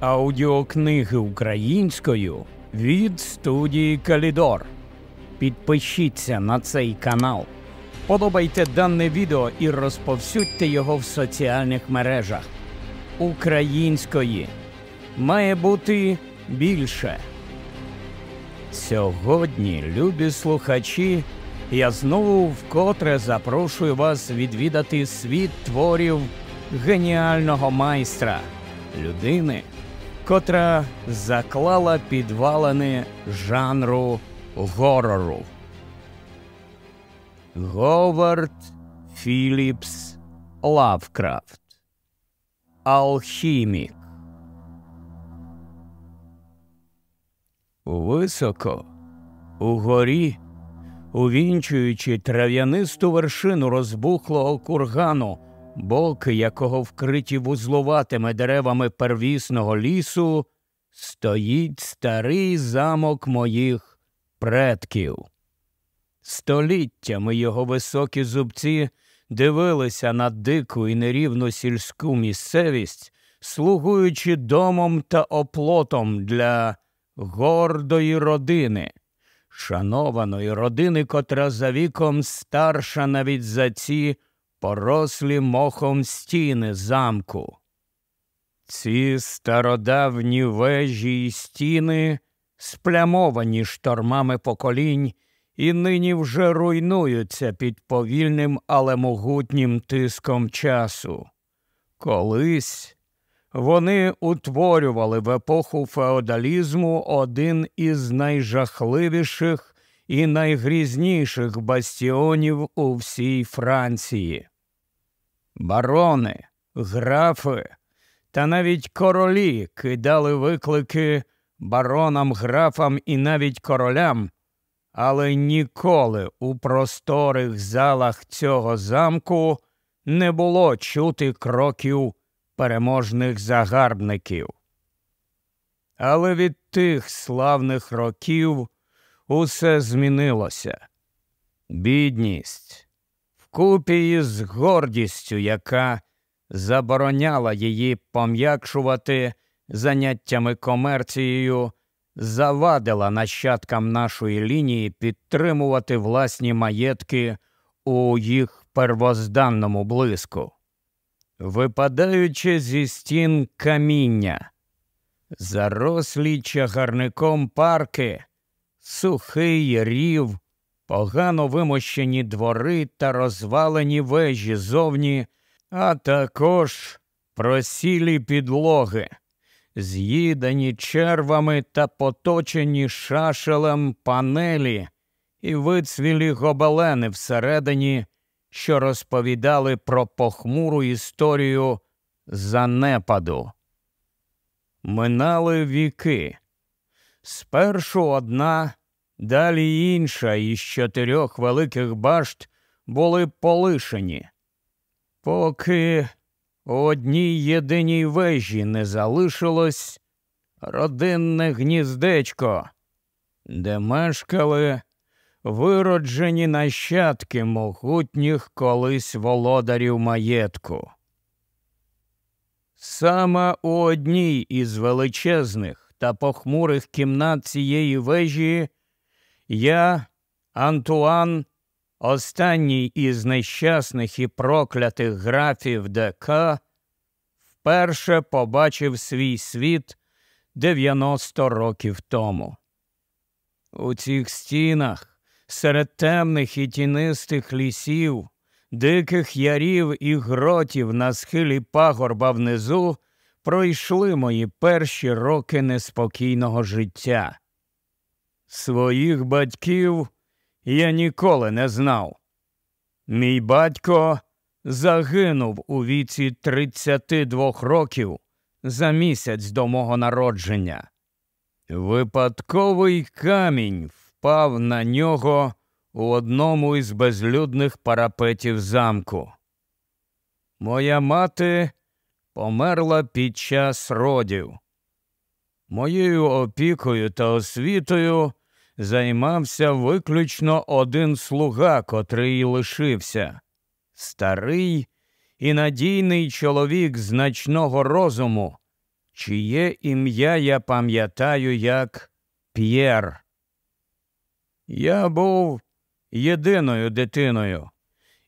Аудіокниги українською від студії Калідор. Підпишіться на цей канал, подобайте дане відео і розповсюдьте його в соціальних мережах. Української має бути більше. Сьогодні, любі слухачі, я знову вкотре запрошую вас відвідати світ творів геніального майстра, людини, котра заклала підвалини жанру горору. Говард Філіпс Лавкрафт. Алхімік. Високо, угорі, увінчуючи трав'янисту вершину розбухлого кургану, боки якого вкриті вузлуватими деревами первісного лісу, стоїть старий замок моїх предків. Століттями його високі зубці дивилися на дику і нерівну сільську місцевість, слугуючи домом та оплотом для гордої родини, шанованої родини, котра за віком старша навіть за ці порослі мохом стіни замку. Ці стародавні вежі й стіни, сплямовані штормами поколінь, і нині вже руйнуються під повільним, але могутнім тиском часу. Колись вони утворювали в епоху феодалізму один із найжахливіших і найгрізніших бастіонів у всій Франції. Барони, графи та навіть королі кидали виклики баронам, графам і навіть королям, але ніколи у просторих залах цього замку не було чути кроків переможних загарбників. Але від тих славних років усе змінилося. Бідність вкупі із гордістю, яка забороняла її пом'якшувати заняттями комерцією, завадила нащадкам нашої лінії підтримувати власні маєтки у їх первозданному блиску. Випадаючи зі стін каміння, зарослі чагарником парки, сухий рів, погано вимощені двори та розвалені вежі зовні, а також просілі підлоги, з'їдані червами та поточені шашелем панелі і вицвілі гобелени всередині що розповідали про похмуру історію занепаду. Минали віки. Спершу одна, далі інша із чотирьох великих башт були полишені, поки у одній єдиній вежі не залишилось родинне гніздечко, де мешкали вироджені нащадки могутніх колись володарів маєтку. Саме у одній із величезних та похмурих кімнат цієї вежі я, Антуан, останній із нещасних і проклятих графів ДК, вперше побачив свій світ 90 років тому. У цих стінах серед темних і тінистих лісів, диких ярів і гротів на схилі пагорба внизу пройшли мої перші роки неспокійного життя. Своїх батьків я ніколи не знав. Мій батько загинув у віці 32 років за місяць до мого народження. Випадковий камінь впав на нього у одному із безлюдних парапетів замку. Моя мати померла під час родів. Моєю опікою та освітою займався виключно один слуга, котрий лишився старий і надійний чоловік значного розуму, чиє ім'я я пам'ятаю як П'єр. Я був єдиною дитиною,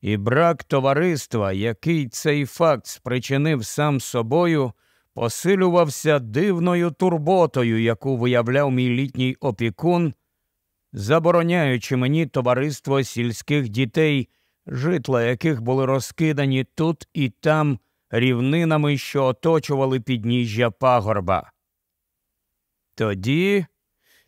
і брак товариства, який цей факт спричинив сам собою, посилювався дивною турботою, яку виявляв мій літній опікун, забороняючи мені товариство сільських дітей, житла яких були розкидані тут і там рівнинами, що оточували підніжжя пагорба. Тоді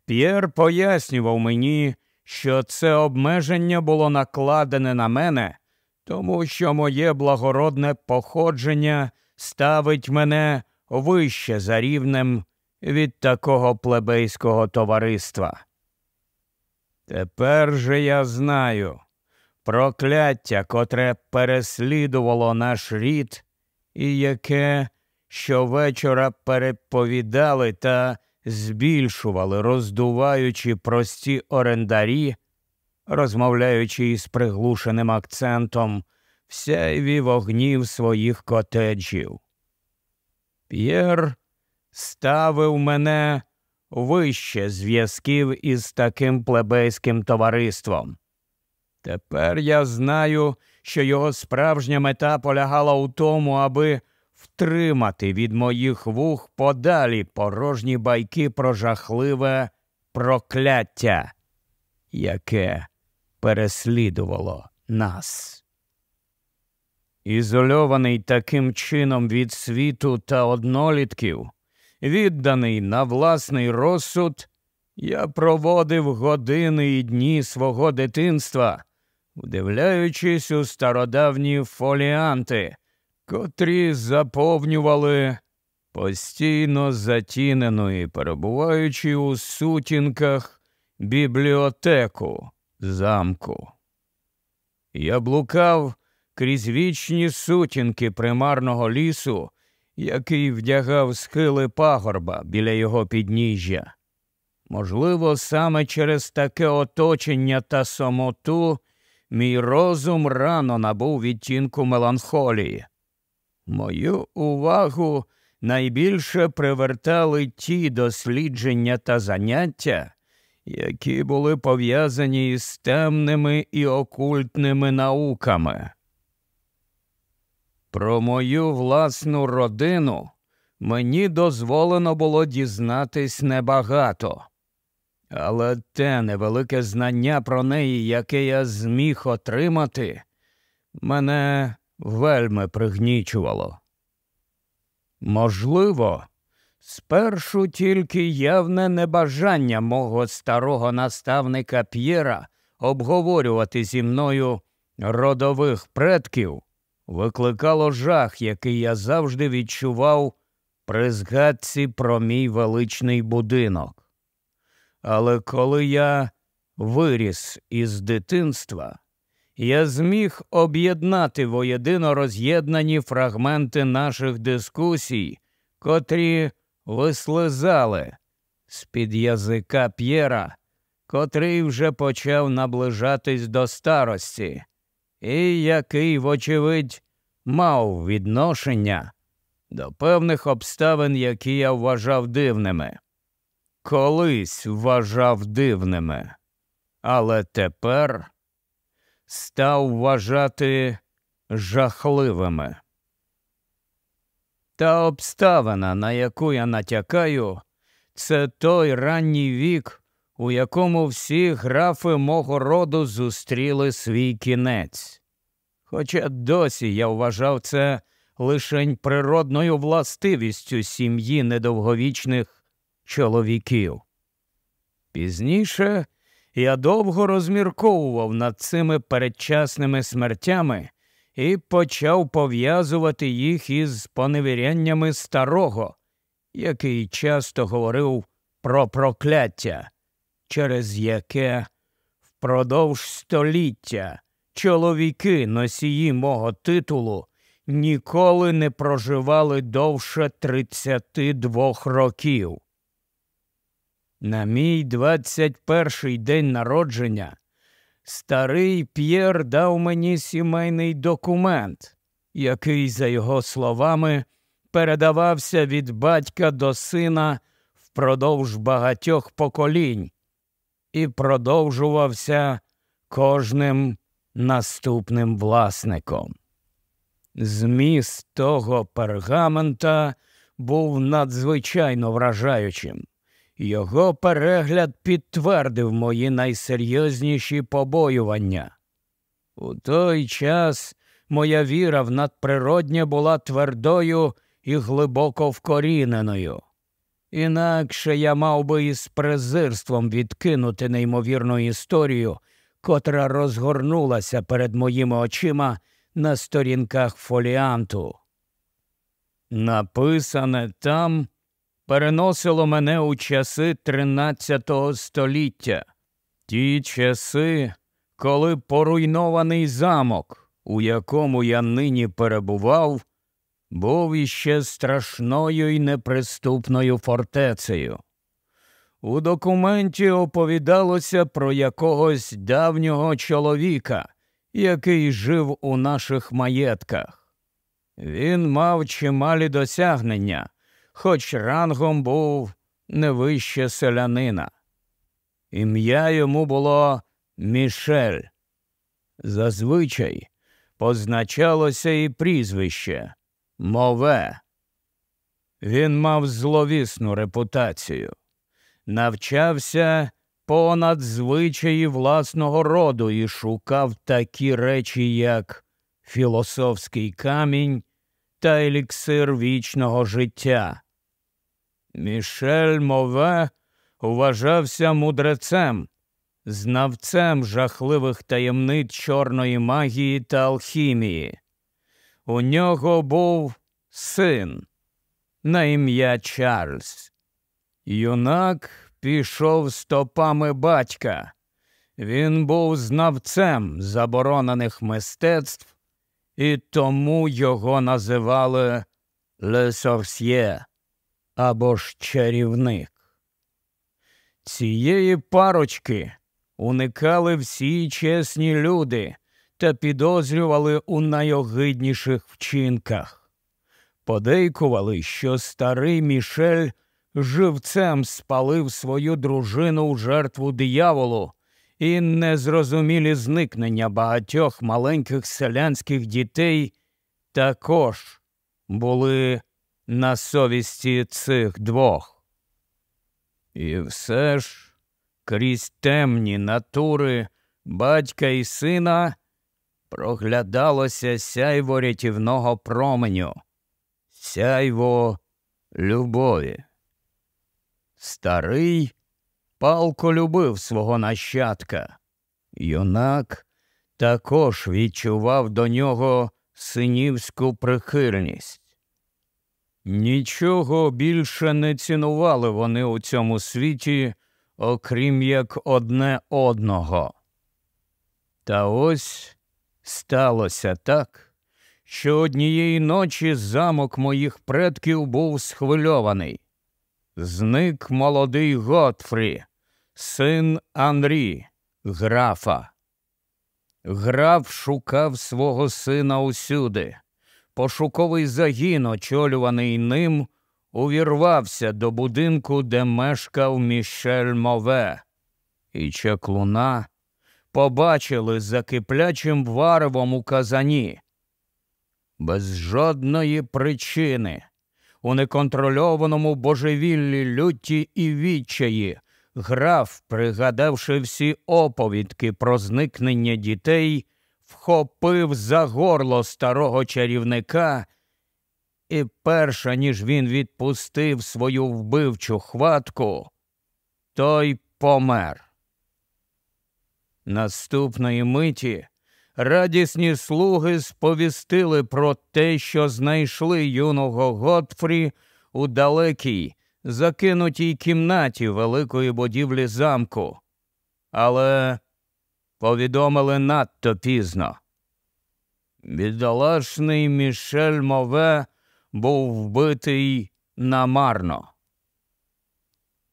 П'єр пояснював мені, що це обмеження було накладене на мене, тому що моє благородне походження ставить мене вище за рівнем від такого плебейського товариства. Тепер же я знаю прокляття, котре переслідувало наш рід, і яке щовечора переповідали та збільшували, роздуваючи прості орендарі, розмовляючи із приглушеним акцентом в сяйві вогнів своїх котеджів. П'єр ставив мене вище зв'язків із таким плебейським товариством. Тепер я знаю, що його справжня мета полягала у тому, аби втримати від моїх вух подалі порожні байки про жахливе прокляття, яке переслідувало нас. Ізольований таким чином від світу та однолітків, відданий на власний розсуд, я проводив години і дні свого дитинства, вдивляючись у стародавні фоліанти, котрі заповнювали постійно затінену і перебуваючи у сутінках бібліотеку замку. Я блукав крізь вічні сутінки примарного лісу, який вдягав схили пагорба біля його підніжжя. Можливо, саме через таке оточення та самоту мій розум рано набув відтінку меланхолії. Мою увагу найбільше привертали ті дослідження та заняття, які були пов'язані з темними і окультними науками. Про мою власну родину мені дозволено було дізнатись небагато, але те невелике знання про неї, яке я зміг отримати, мене вельми пригнічувало. Можливо, спершу тільки явне небажання мого старого наставника П'єра обговорювати зі мною родових предків викликало жах, який я завжди відчував при згадці про мій величний будинок. Але коли я виріс із дитинства, я зміг об'єднати воєдино роз'єднані фрагменти наших дискусій, котрі вислизали з під язика П'єра, котрий вже почав наближатись до старості, і який, вочевидь, мав відношення до певних обставин, які я вважав дивними. Колись вважав дивними, але тепер став вважати жахливими. Та обставина, на яку я натякаю, це той ранній вік, у якому всі графи мого роду зустріли свій кінець. Хоча досі я вважав це лишень природною властивістю сім'ї недовговічних чоловіків. Пізніше я довго розмірковував над цими передчасними смертями і почав пов'язувати їх із поневіряннями старого, який часто говорив про прокляття, через яке впродовж століття чоловіки, носії мого титулу, ніколи не проживали довше 32 років. На мій 21-й день народження старий П'єр дав мені сімейний документ, який, за його словами, передавався від батька до сина впродовж багатьох поколінь і продовжувався кожним наступним власником. Зміст того пергамента був надзвичайно вражаючим. Його перегляд підтвердив мої найсерйозніші побоювання. У той час моя віра в надприроднє була твердою і глибоко вкоріненою. Інакше я мав би із презирством відкинути неймовірну історію, котра розгорнулася перед моїми очима на сторінках фоліанту. Написане там переносило мене у часи тринадцятого століття, ті часи, коли поруйнований замок, у якому я нині перебував, був іще страшною і неприступною фортецею. У документі оповідалося про якогось давнього чоловіка, який жив у наших маєтках. Він мав чималі досягнення, хоч рангом був не вище селянина. Ім'я йому було Мішель. Зазвичай позначалося і прізвище Мове. Він мав зловісну репутацію, навчався понад звичаї власного роду і шукав такі речі, як філософський камінь та еліксир вічного життя. Мішель Мове вважався мудрецем, знавцем жахливих таємниць чорної магії та алхімії. У нього був син на ім'я Чарльз. Юнак пішов стопами батька. Він був знавцем заборонених мистецтв, і тому його називали Ле Сорсьє або ж чарівник. Цієї парочки уникали всі чесні люди та підозрювали у найогидніших вчинках. Подейкували, що старий Мішель живцем спалив свою дружину у жертву дияволу, і незрозумілі зникнення багатьох маленьких селянських дітей також були на совісті цих двох. І все ж крізь темні натури батька і сина проглядалося сяйво рятівного променю, сяйво любові. Старий палко любив свого нащадка. Юнак також відчував до нього синівську прихильність. Нічого більше не цінували вони у цьому світі, окрім як одне одного. Та ось сталося так, що однієї ночі замок моїх предків був схвильований. Зник молодий Готфрі, син Анрі, графа. Граф шукав свого сина усюди. Пошуковий загін, очолюваний ним, увірвався до будинку, де мешкав Мішель Мове, і чаклуна побачили за киплячим варевом у казані. Без жодної причини, у неконтрольованому божевіллі люті і відчаї, граф, пригадавши всі оповідки про зникнення дітей, вхопив за горло старого чарівника, і перша ніж він відпустив свою вбивчу хватку, той помер. Наступної миті радісні слуги сповістили про те, що знайшли юного Готфрі у далекій, закинутій кімнаті великої будівлі замку, але повідомили надто пізно. Бідолашний Мішель Мове був вбитий намарно.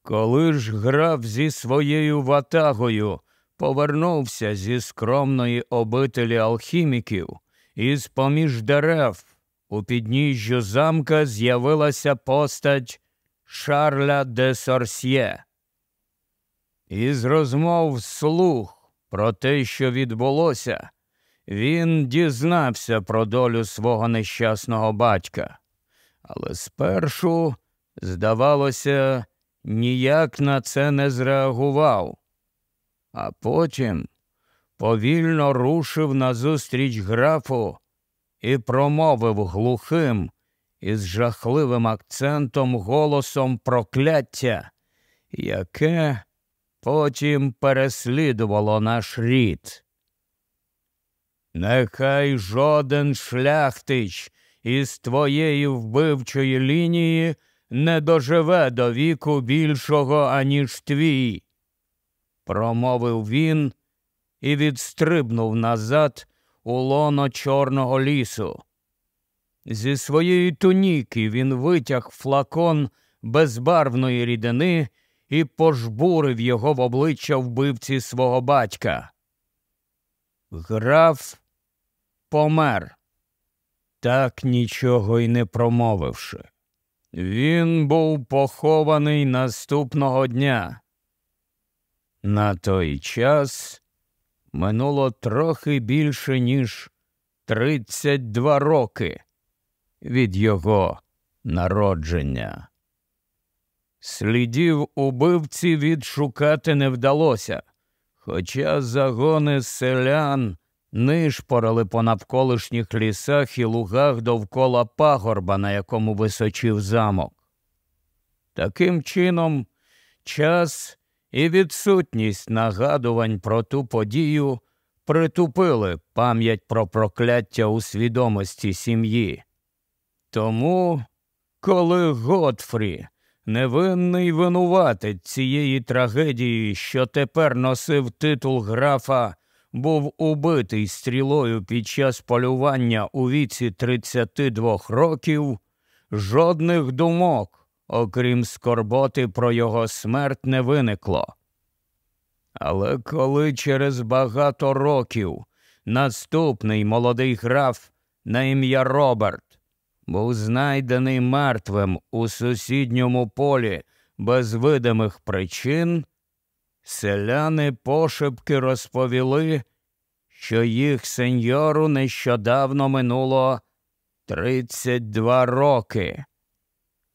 Коли ж грав зі своєю ватагою повернувся зі скромної обителі алхіміків. І з поміж дерев, у підніжжю замка з'явилася постать Шарля де Сорсьє. Із розмов слух про те, що відбулося, він дізнався про долю свого нещасного батька, але спершу, здавалося, ніяк на це не зреагував, а потім повільно рушив назустріч графу і промовив глухим із жахливим акцентом голосом прокляття, яке потім переслідувало наш рід. Нехай жоден шляхтич із твоєї вбивчої лінії не доживе до віку більшого, аніж твій, промовив він і відстрибнув назад у лоно Чорного лісу. Зі своєї туніки він витяг флакон безбарвної рідини і пожбурив його в обличчя вбивці свого батька. Граф помер, так нічого й не промовивши. Він був похований наступного дня. На той час минуло трохи більше, ніж 32 роки від його народження. Слідів убивці відшукати не вдалося, хоча загони селян нишпорили по навколишніх лісах і лугах довкола пагорба, на якому височив замок. Таким чином, час і відсутність нагадувань про ту подію притупили пам'ять про прокляття у свідомості сім'ї. Тому, коли Готфрі, невинний винуватець цієї трагедії, що тепер носив титул графа, був убитий стрілою під час полювання у віці 32 років, жодних думок, окрім скорботи про його смерть, не виникло. Але коли через багато років наступний молодий граф на ім'я Роберт був знайдений мертвим у сусідньому полі без видимих причин, селяни пошепки розповіли, що їх сеньору нещодавно минуло 32 роки.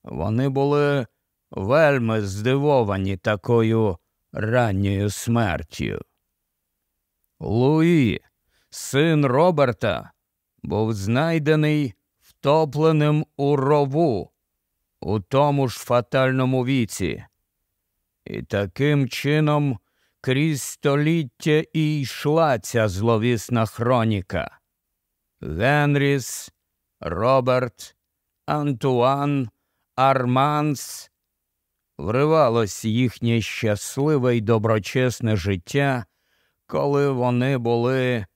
Вони були вельми здивовані такою ранньою смертю. Луї, син Роберта, був знайдений втопленим у рову у тому ж фатальному віці. І таким чином крізь століття і йшла ця зловісна хроніка. Генріс, Роберт, Антуан, Арманс вривалось їхнє щасливе й доброчесне життя, коли вони були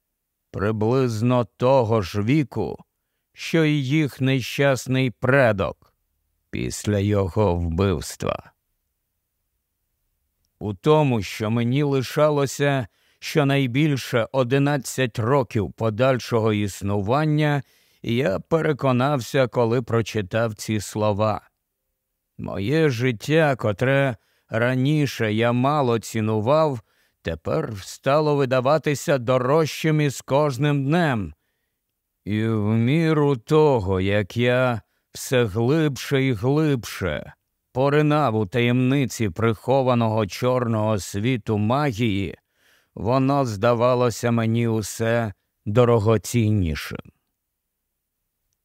приблизно того ж віку, що й їх нещасний предок після його вбивства. У тому, що мені лишалося щонайбільше одинадцять років подальшого існування, я переконався, коли прочитав ці слова. Моє життя, котре раніше я мало цінував, тепер стало видаватися дорожчим із кожним днем. І в міру того, як я все глибше і глибше поринав у таємниці прихованого чорного світу магії, воно здавалося мені усе дорогоціннішим.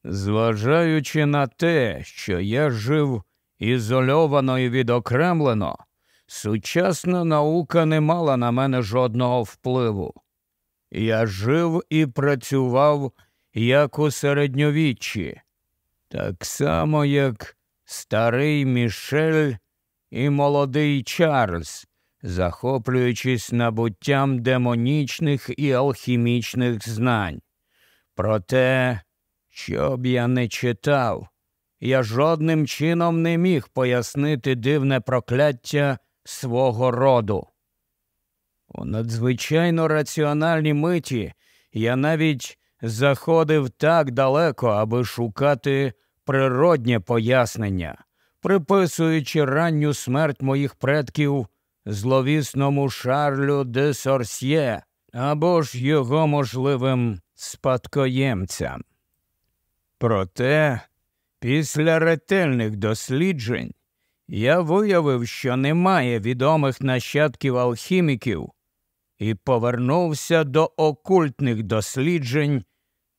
Зважаючи на те, що я жив ізольовано і відокремлено, сучасна наука не мала на мене жодного впливу. Я жив і працював як у середньовіччі, так само, як старий Мішель і молодий Чарльз, захоплюючись набуттям демонічних і алхімічних знань. Проте, що б я не читав, я жодним чином не міг пояснити дивне прокляття свого роду. У надзвичайно раціональній миті я навіть заходив так далеко, аби шукати природнє пояснення, приписуючи ранню смерть моїх предків зловісному Шарлю де Сорсьє або ж його можливим спадкоємцям. Проте, після ретельних досліджень, я виявив, що немає відомих нащадків алхіміків, і повернувся до окультних досліджень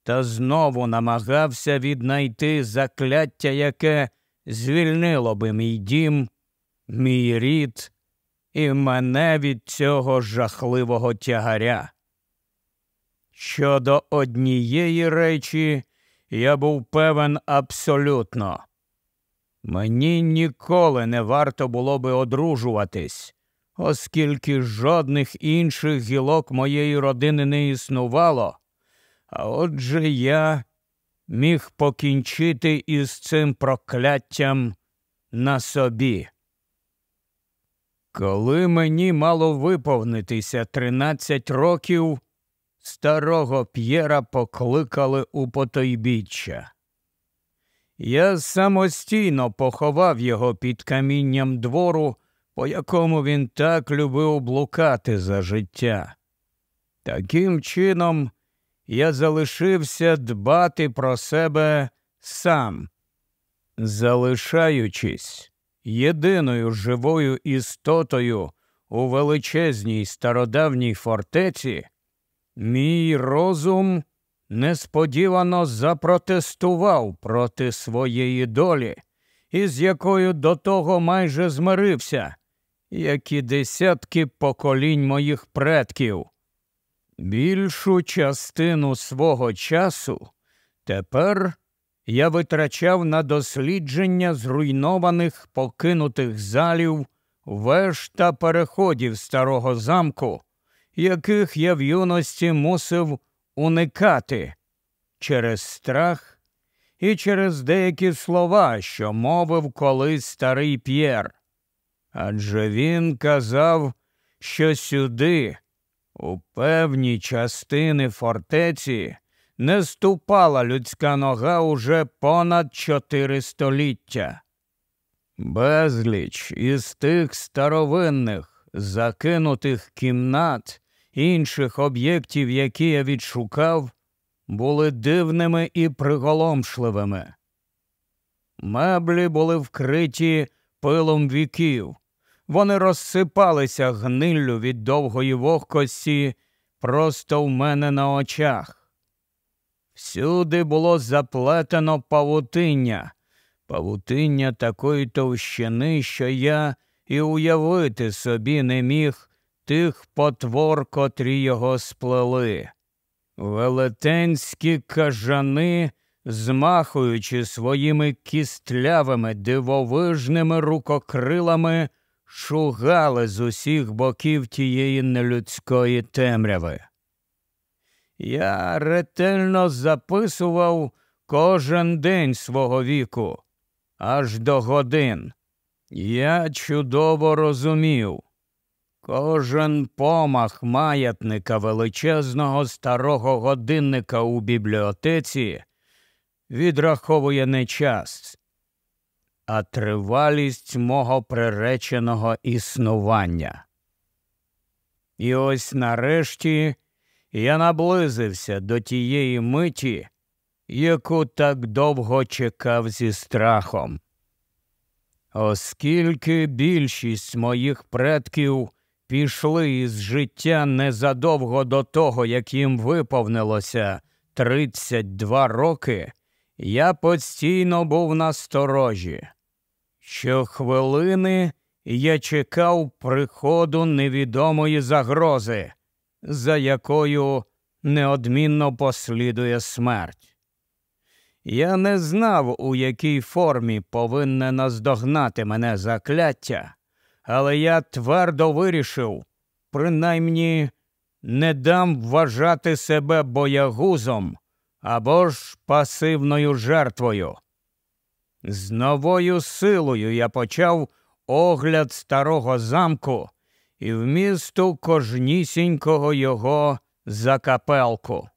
та знову намагався віднайти закляття, яке звільнило би мій дім, мій рід і мене від цього жахливого тягаря. Щодо однієї речі, я був певен абсолютно. Мені ніколи не варто було би одружуватись, оскільки жодних інших гілок моєї родини не існувало, а отже я міг покінчити із цим прокляттям на собі. Коли мені мало виповнитися тринадцять років, старого П'єра покликали у потойбіччя. Я самостійно поховав його під камінням двору, по якому він так любив блукати за життя. Таким чином, я залишився дбати про себе сам, залишаючись єдиною живою істотою у величезній стародавній фортеці, мій розум несподівано запротестував проти своєї долі, із якою до того майже змирився, як і десятки поколінь моїх предків. Більшу частину свого часу тепер я витрачав на дослідження зруйнованих покинутих залів, веж та переходів старого замку, яких я в юності мусив уникати через страх і через деякі слова, що мовив колись старий П'єр. Адже він казав, що сюди, у певні частини фортеці, не ступала людська нога уже понад чотири століття. Безліч із тих старовинних, закинутих кімнат, інших об'єктів, які я відшукав, були дивними і приголомшливими. Меблі були вкриті пилом віків, вони розсипалися гниллю від довгої вогкості просто в мене на очах. Всюди було заплетено павутиння, павутиння такої товщини, що я і уявити собі не міг тих потвор, котрі його сплели. Велетенські кажани, змахуючи своїми кістлявими дивовижними рукокрилами, шугали з усіх боків тієї нелюдської темряви. Я ретельно записував кожен день свого віку, аж до годин. Я чудово розумів. Кожен помах маятника величезного старого годинника у бібліотеці відраховує не час, а тривалість мого приреченого існування. І ось нарешті я наблизився до тієї миті, яку так довго чекав зі страхом. Оскільки більшість моїх предків пішли із життя незадовго до того, як їм виповнилося 32 роки, я постійно був на сторожі. Щохвилини я чекав приходу невідомої загрози за якою неодмінно послідує смерть. Я не знав, у якій формі повинне наздогнати мене закляття, але я твердо вирішив, принаймні не дам вважати себе боягузом або ж пасивною жертвою. З новою силою я почав огляд старого замку і вмісту кожнісінького його закапелку.